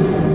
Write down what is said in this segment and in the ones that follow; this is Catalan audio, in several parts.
you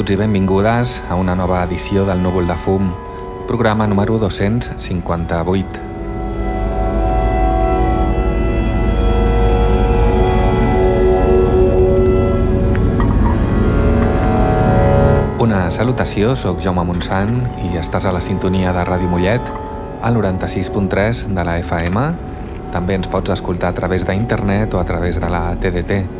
benvinguts i benvingudes a una nova edició del Núvol de Fum, programa número 258. Una salutació, sóc Jaume Montsant i estàs a la sintonia de Ràdio Mollet, al 96.3 de la FM. També ens pots escoltar a través d'internet o a través de la TDT.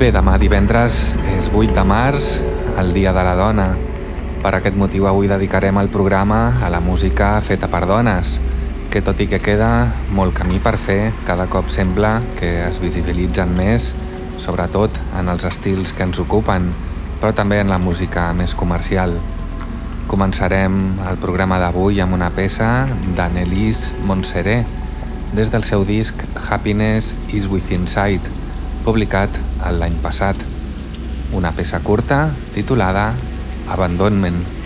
bé, demà divendres és 8 de març, el Dia de la Dona. Per aquest motiu avui dedicarem el programa a la música feta per dones, que tot i que queda molt camí per fer, cada cop sembla que es visibilitzen més, sobretot en els estils que ens ocupen, però també en la música més comercial. Començarem el programa d'avui amb una peça d'Annelise Montserrat, des del seu disc Happiness is Within Sight, publicat l'any passat, una peça curta titulada Abandonment.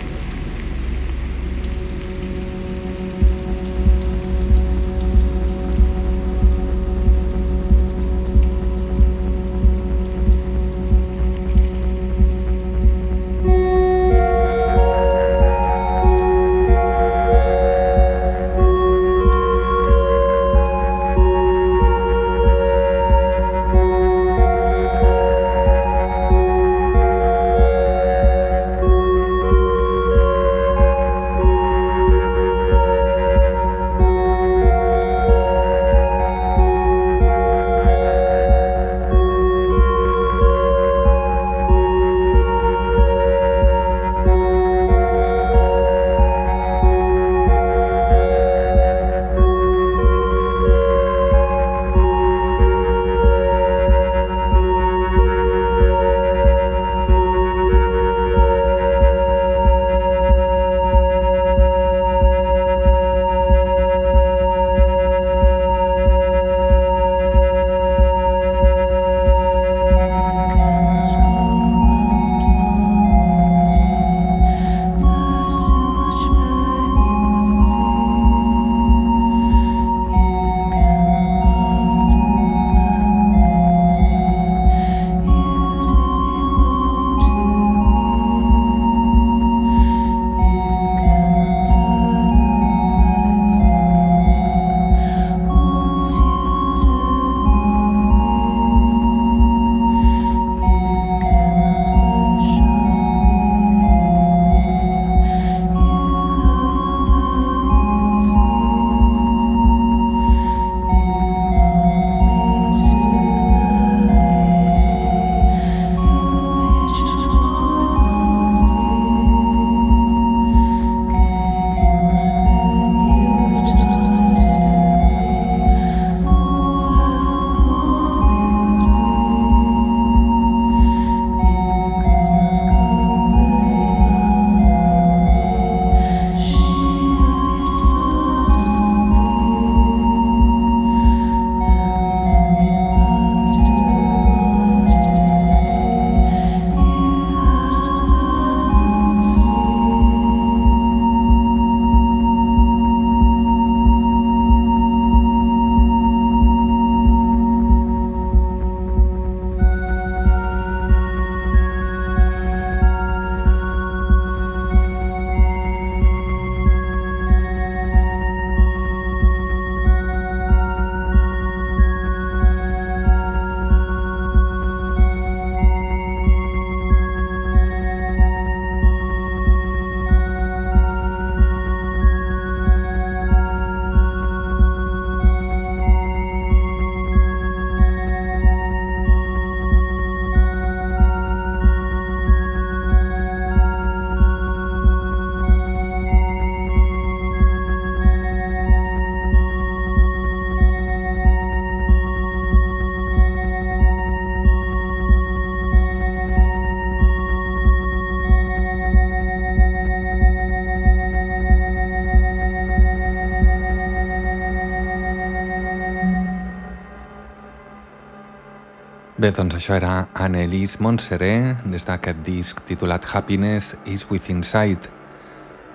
Doncs això era Annelise Montserrat des d'aquest disc titulat Happiness is Within Sight.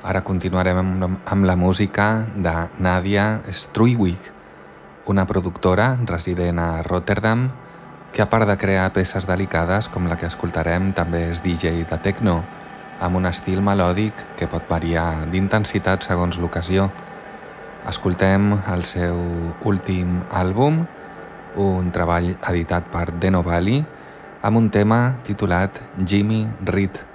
Ara continuarem amb, amb la música de Nadia Struiwig, una productora resident a Rotterdam que a part de crear peces delicades com la que escoltarem també és DJ de techno, amb un estil melòdic que pot variar d'intensitat segons l'ocasió. Escoltem el seu últim àlbum, un treball editat per Deno Valley amb un tema titulat Jimmy Reed.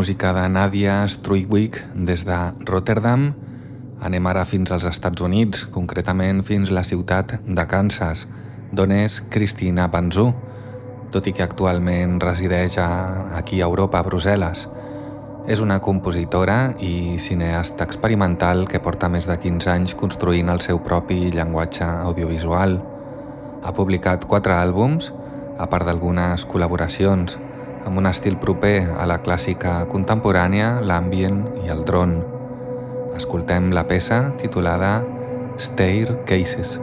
Música de Nadia Struiwig des de Rotterdam. Anem ara fins als Estats Units, concretament fins la ciutat de Kansas, d'on és Cristina Panzú, tot i que actualment resideix a, aquí a Europa, a Brussel·les. És una compositora i cineasta experimental que porta més de 15 anys construint el seu propi llenguatge audiovisual. Ha publicat quatre àlbums, a part d'algunes col·laboracions, amb un estil proper a la clàssica contemporània, l'ambient i el dron. Escoltem la peça titulada Staircases.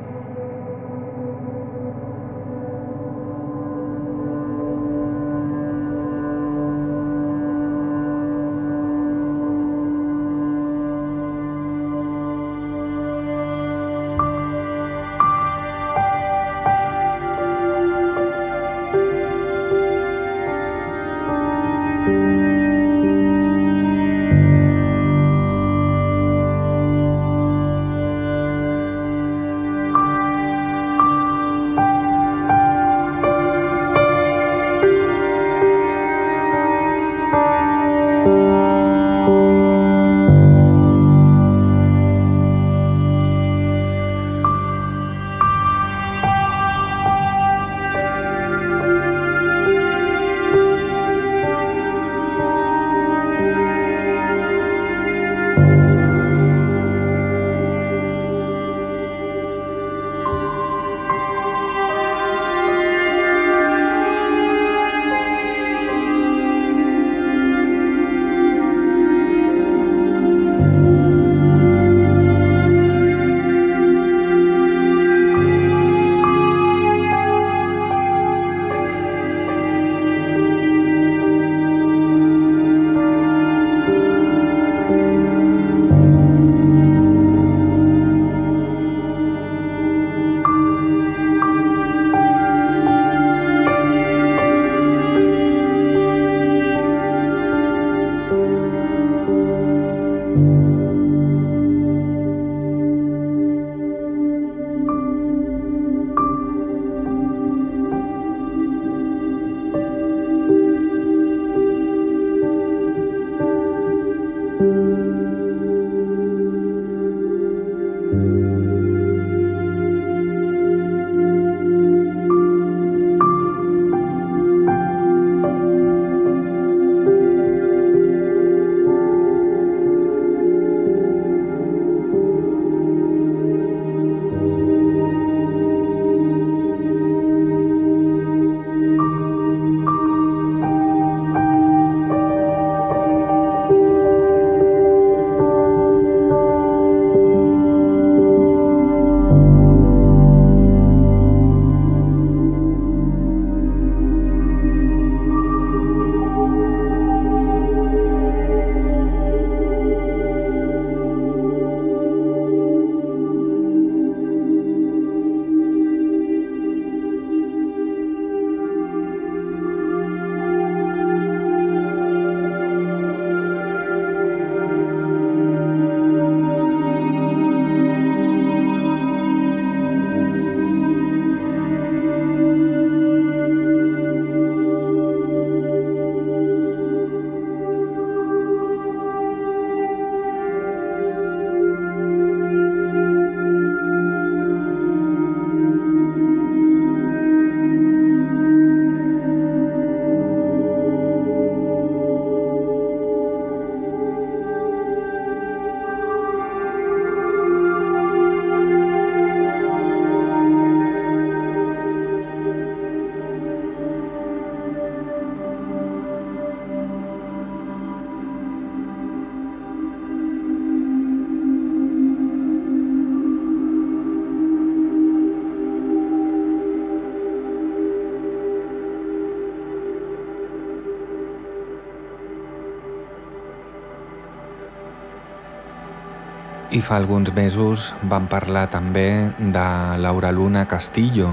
I fa alguns mesos vam parlar també de Laura Luna Castillo,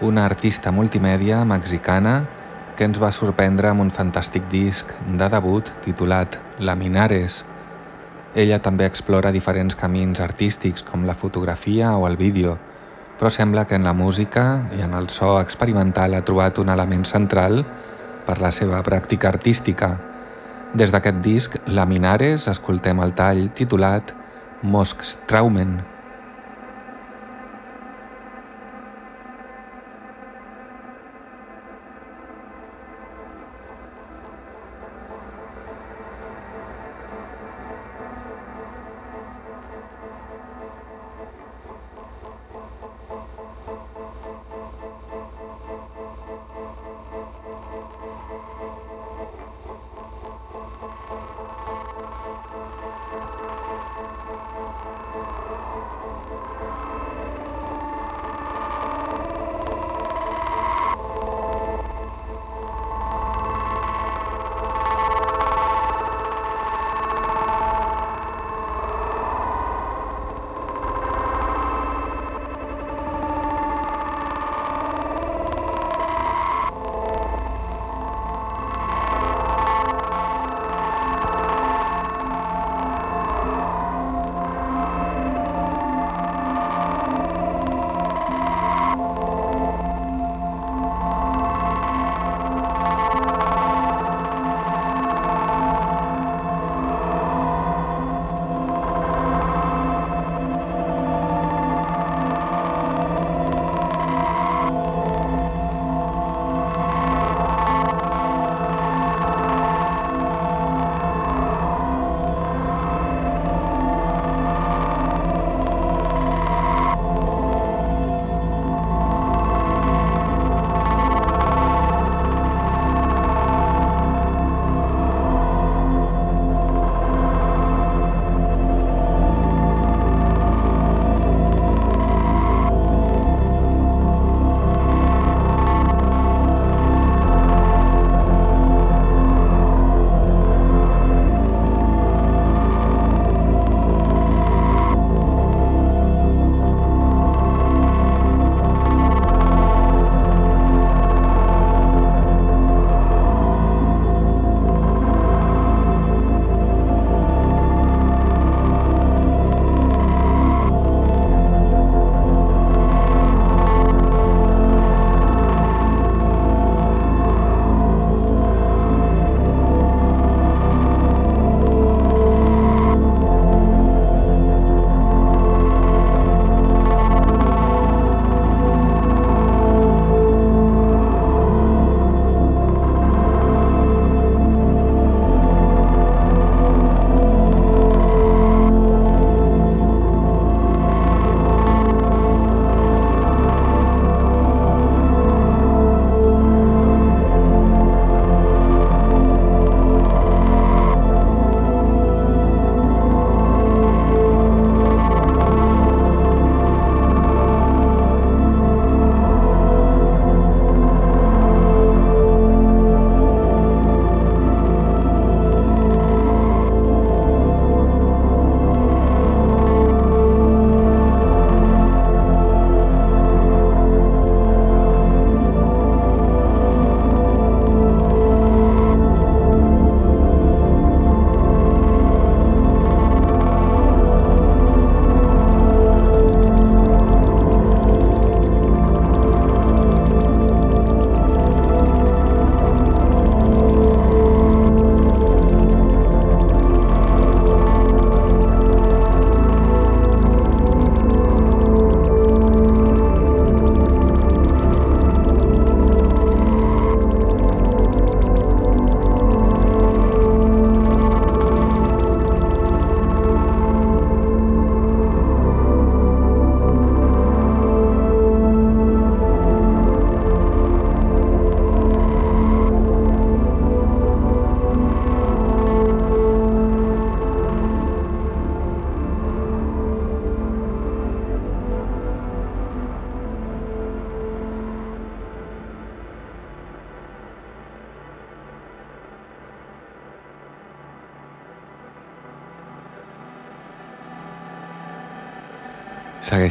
una artista multimèdia mexicana que ens va sorprendre amb un fantàstic disc de debut titulat Laminares. Ella també explora diferents camins artístics com la fotografia o el vídeo, però sembla que en la música i en el so experimental ha trobat un element central per la seva pràctica artística. Des d'aquest disc, Laminares, escoltem el tall titulat Moskstraumen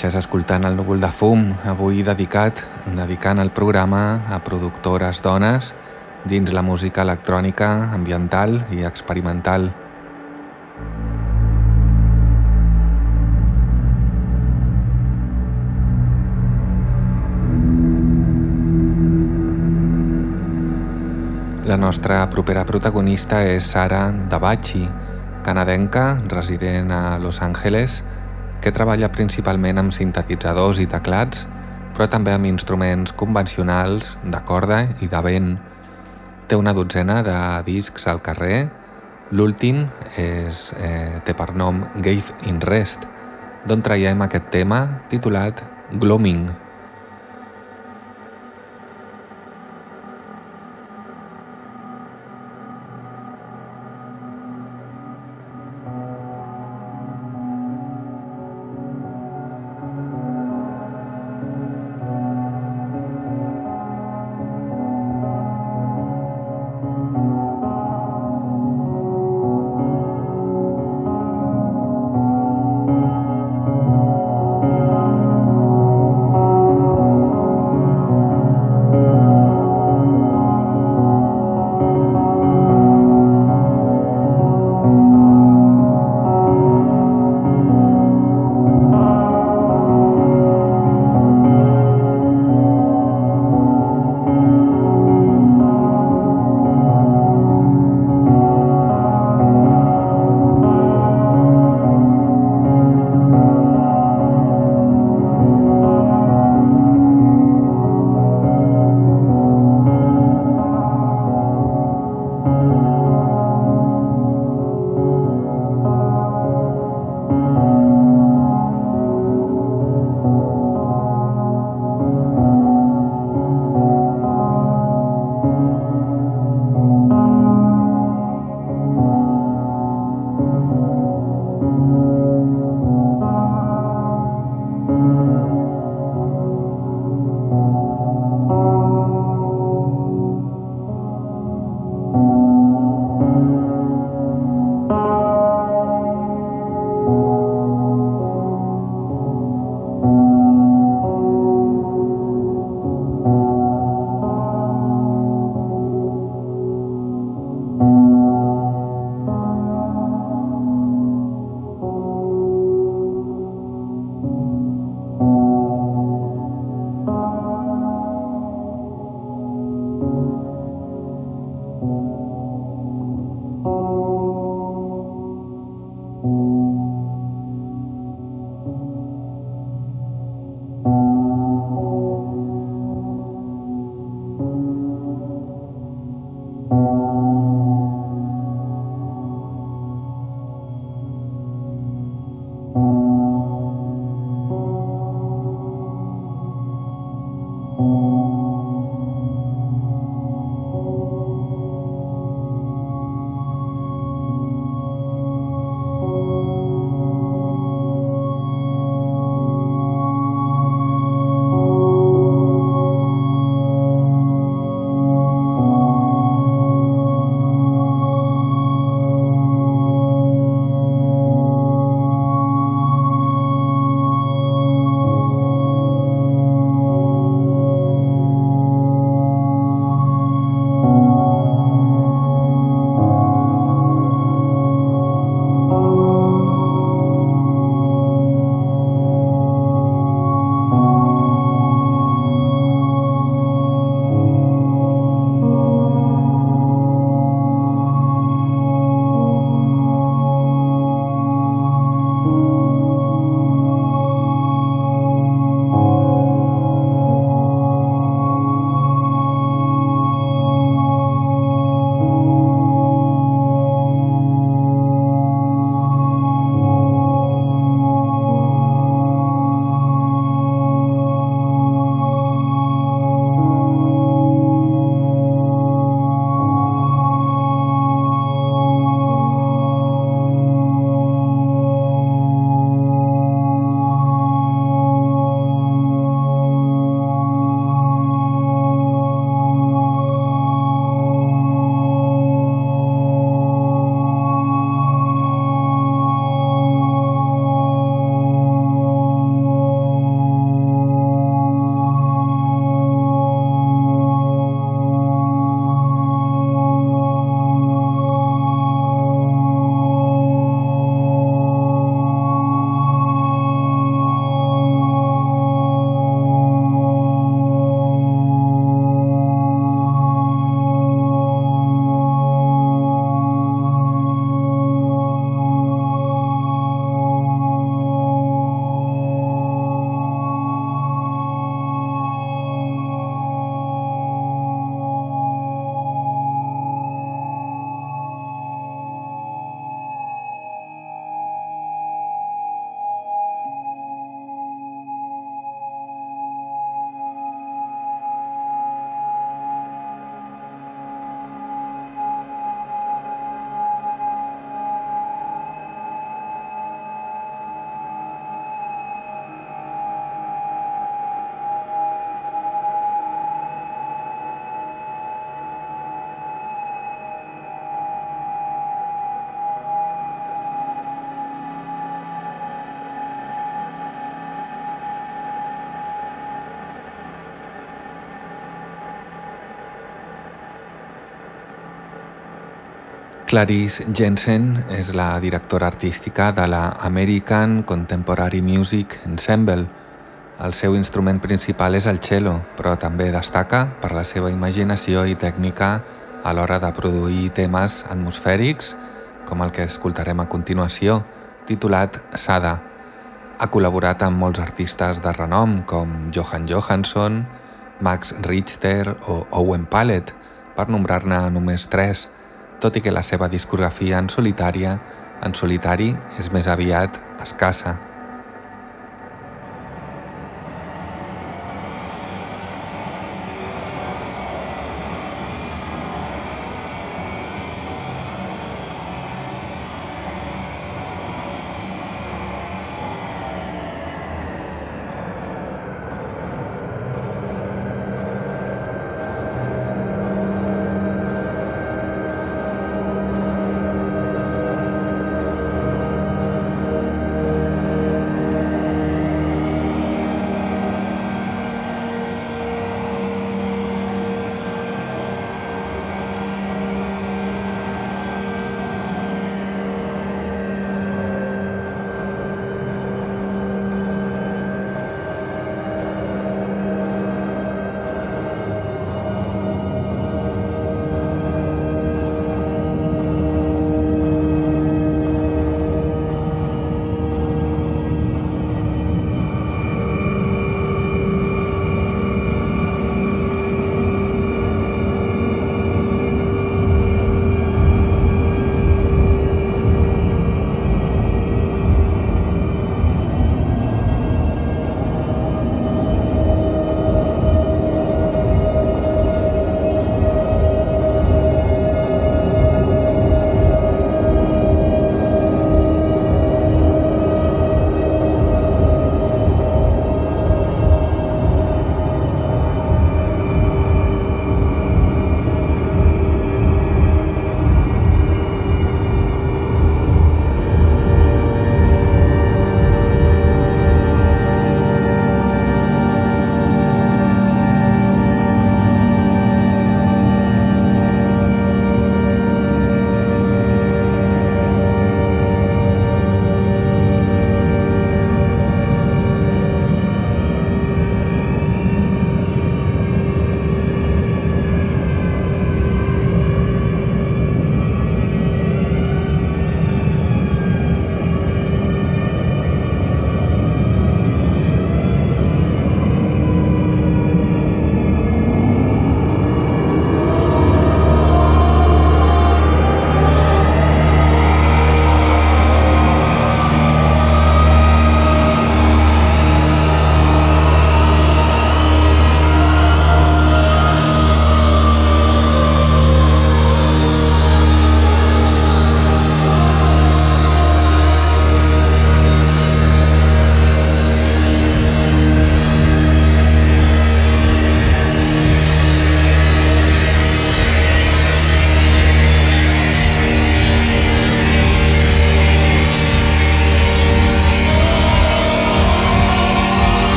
Segueixes escoltant el núvol de fum, avui dedicat, dedicant el programa a productores dones dins la música electrònica, ambiental i experimental. La nostra propera protagonista és Sara Dabachi, canadenca, resident a Los Angeles, que treballa principalment amb sintetitzadors i teclats, però també amb instruments convencionals, de corda i de vent. Té una dotzena de discs al carrer, l'últim eh, té per nom Gave in Rest, d'on traiem aquest tema titulat Gloaming. Clarice Jensen és la directora artística de la American Contemporary Music Ensemble. El seu instrument principal és el cello, però també destaca per la seva imaginació i tècnica a l'hora de produir temes atmosfèrics, com el que escoltarem a continuació, titulat Sada. Ha col·laborat amb molts artistes de renom com Johan Johansson, Max Richter o Owen Pallet, per nombrar-ne només tres, tot i que la seva discografia en solitària en solitari és més aviat escassa.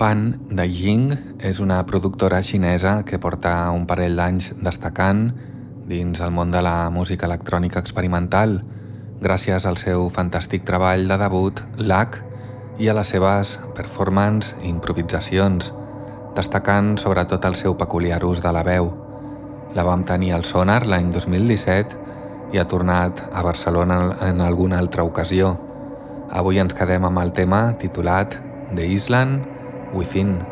Pan de Ying és una productora xinesa que porta un parell d'anys destacant dins el món de la música electrònica experimental gràcies al seu fantàstic treball de debut, LAC, i a les seves performance i improvisacions, destacant sobretot el seu peculiar ús de la veu. La vam tenir al Sonar l'any 2017 i ha tornat a Barcelona en alguna altra ocasió. Avui ens quedem amb el tema titulat The Island within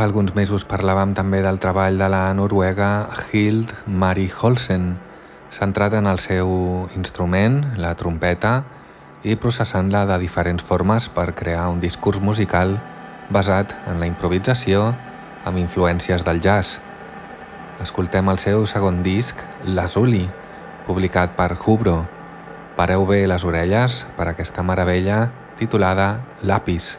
fa alguns mesos parlàvem també del treball de la noruega Hild Mari Holsen, centrat en el seu instrument, la trompeta, i processant-la de diferents formes per crear un discurs musical basat en la improvisació amb influències del jazz. Escoltem el seu segon disc, L'Azuli, publicat per Hubro. Pareu bé les orelles per aquesta meravella titulada Lápis.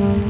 Mm-hmm.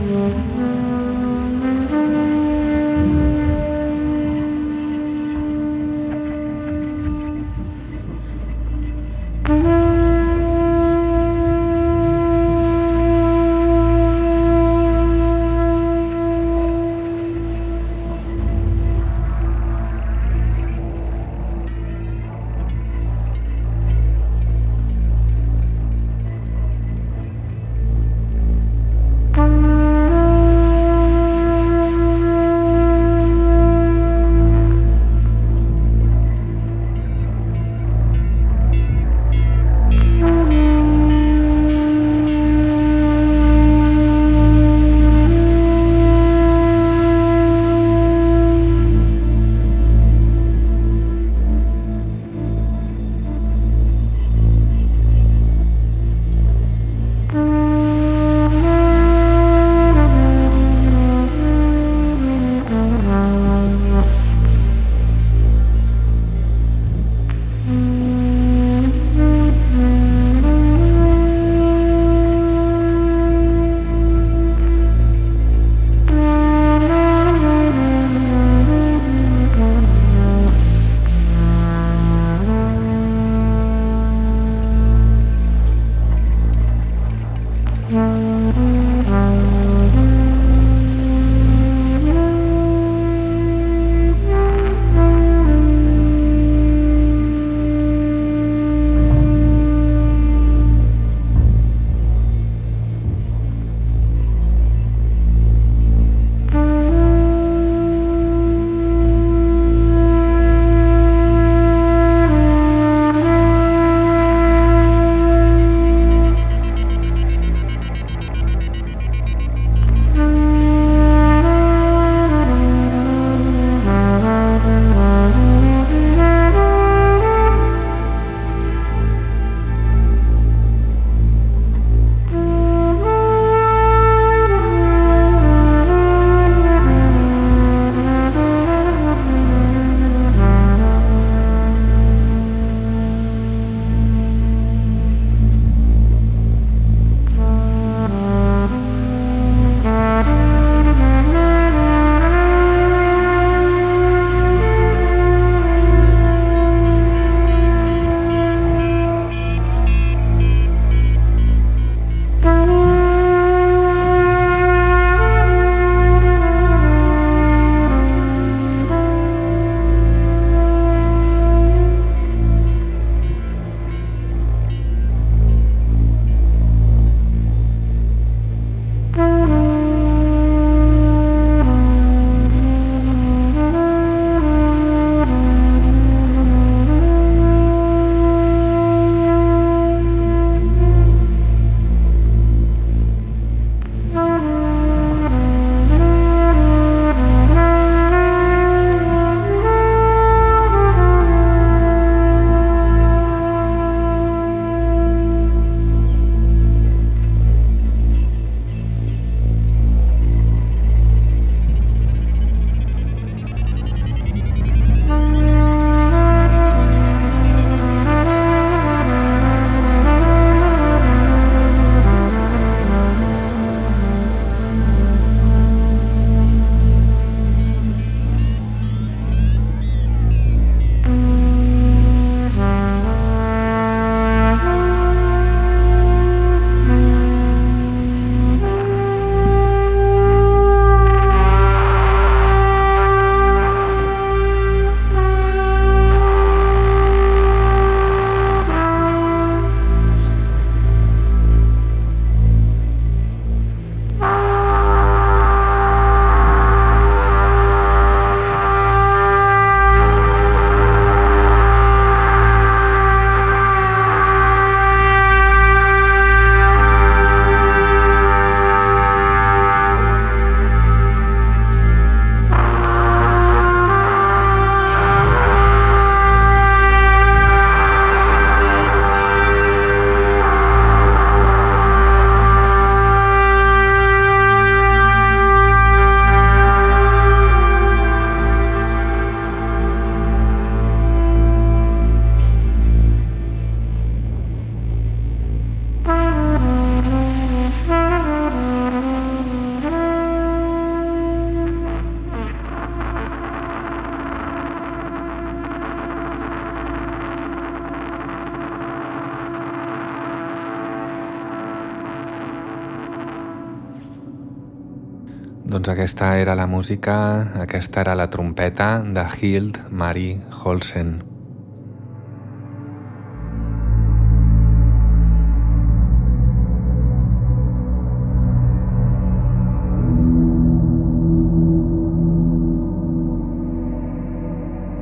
La música, aquesta era la trompeta de Hild Marie Holsen.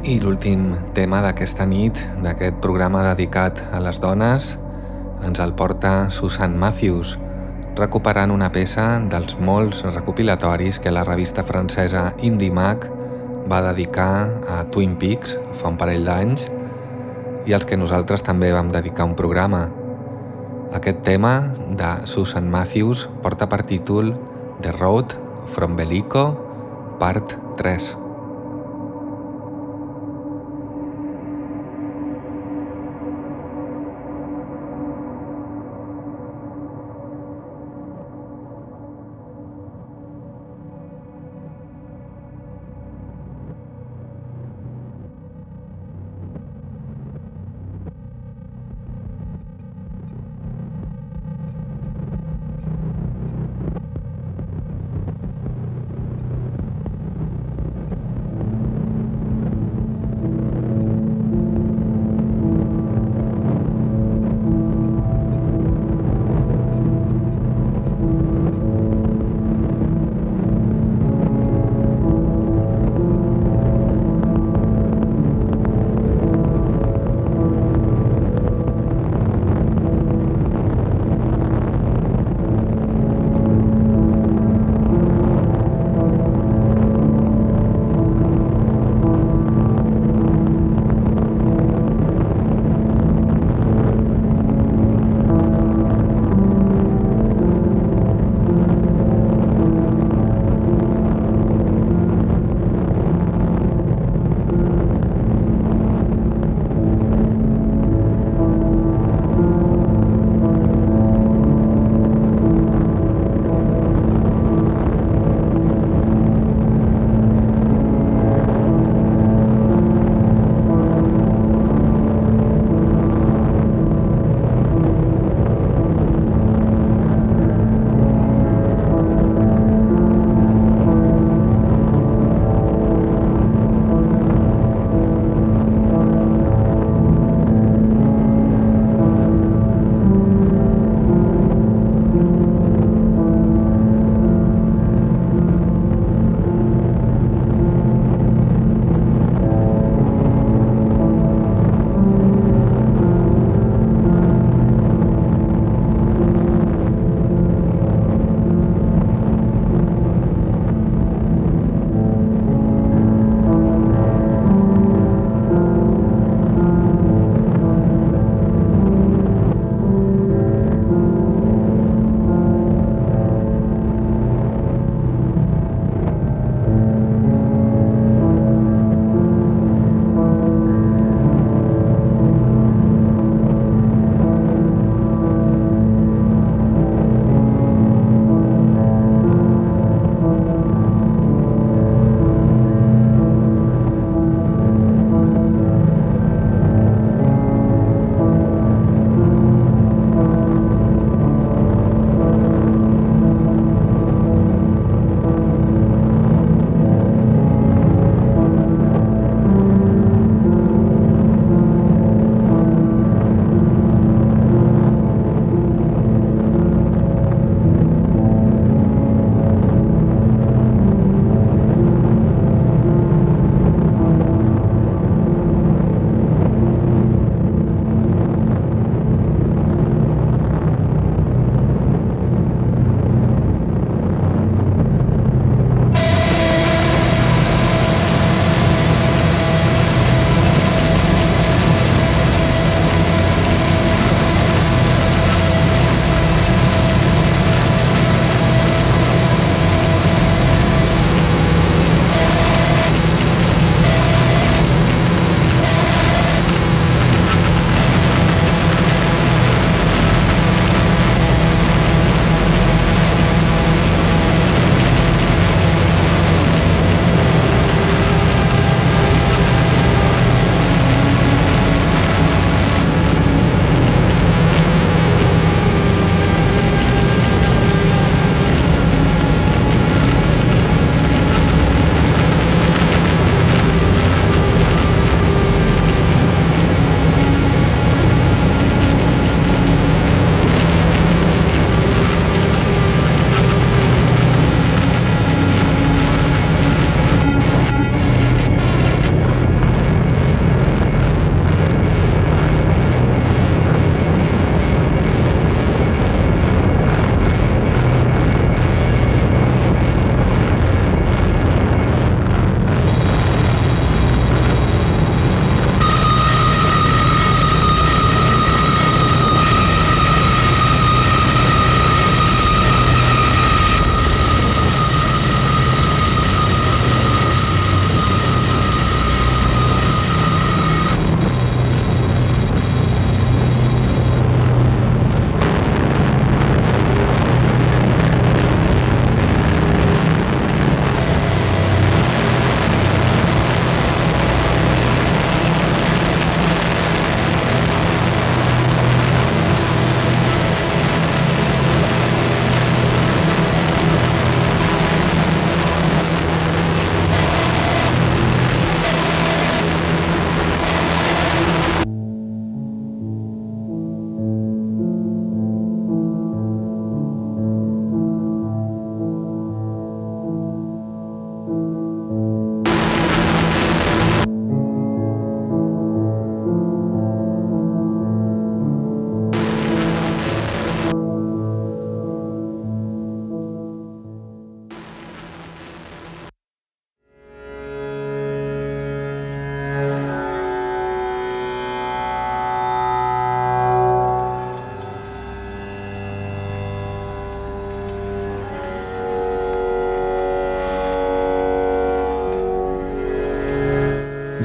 I l'últim tema d'aquesta nit, d'aquest programa dedicat a les dones, ens el porta Susan Matthews, recuperant una peça dels molts recopilatoris que la revista francesa Indie Mag va dedicar a Twin Peaks fa un parell d'anys i als que nosaltres també vam dedicar un programa. Aquest tema de Susan Matthews porta per títol The Road from Belico, part 3.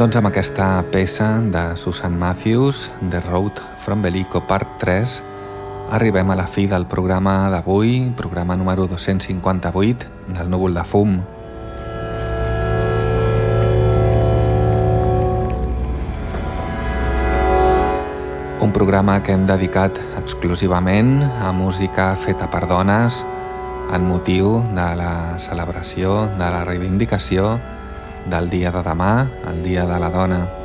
Doncs amb aquesta peça de Susan Matthews, The Road from Belico Part 3, arribem a la fi del programa d'avui, programa número 258 del Núvol de Fum. Un programa que hem dedicat exclusivament a música feta per dones en motiu de la celebració de la reivindicació del dia de demà, el dia de la dona.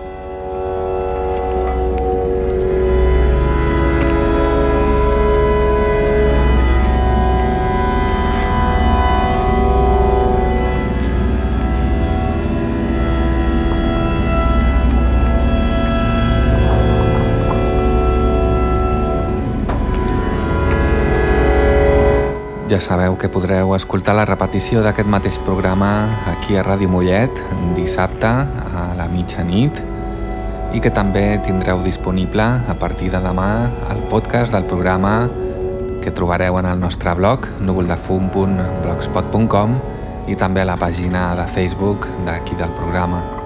Ja sabeu que podreu escoltar la repetició d'aquest mateix programa aquí a Ràdio Mollet dissabte a la mitjanit i que també tindreu disponible a partir de demà el podcast del programa que trobareu en el nostre blog núvoldefum.blogspot.com i també a la pàgina de Facebook d'aquí del programa.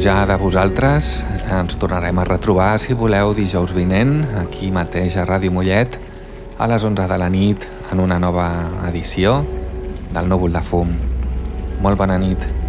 Ja de vosaltres. Ens tornarem a retrobar, si voleu, dijous vinent, aquí mateix a Ràdio Mollet, a les 11 de la nit, en una nova edició del Núvol de Fum. Molt bona nit.